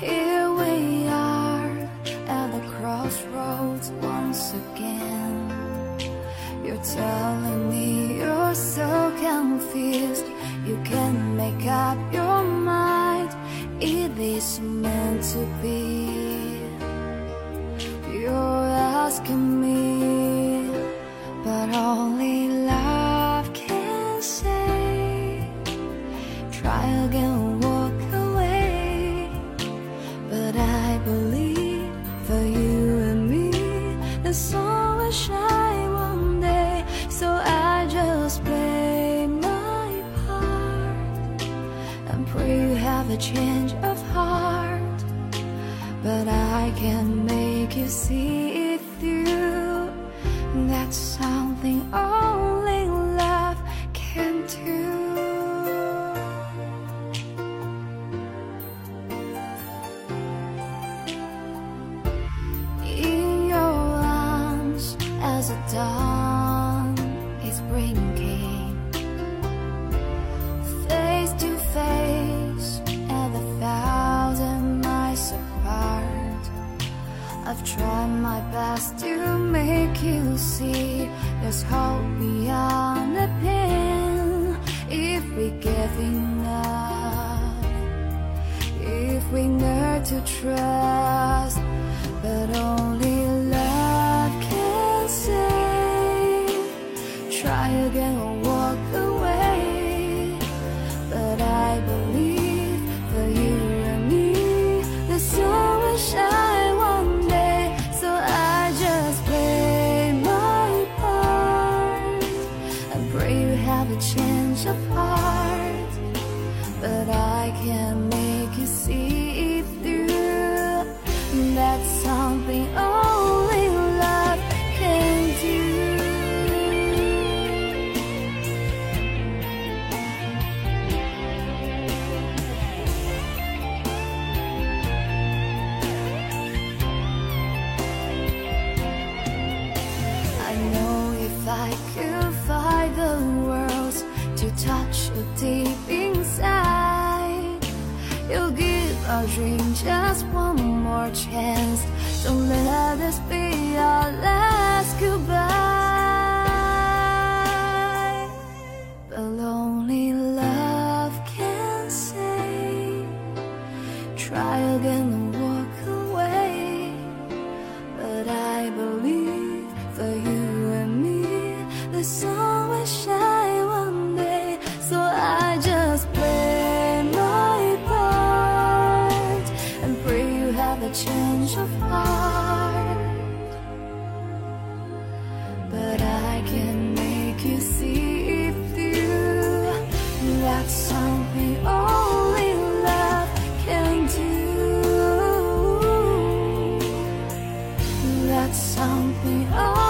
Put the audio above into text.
Here we are at the crossroads once again. You're telling me you're so confused, you can't make up your mind. It is meant to be. You're asking me. Try again, walk away. But I believe for you and me, the sun will shine one day. So I just play my part and pray you have a change of heart. But I can make you see it through. That's something best to make you see. There's hope beyond the pain if we give enough if we learn to trust, but only change of heart but I can make you see it through. That's something our dream just one more chance. Don't let this be our last goodbye. But only love can say, try again 像飞蛾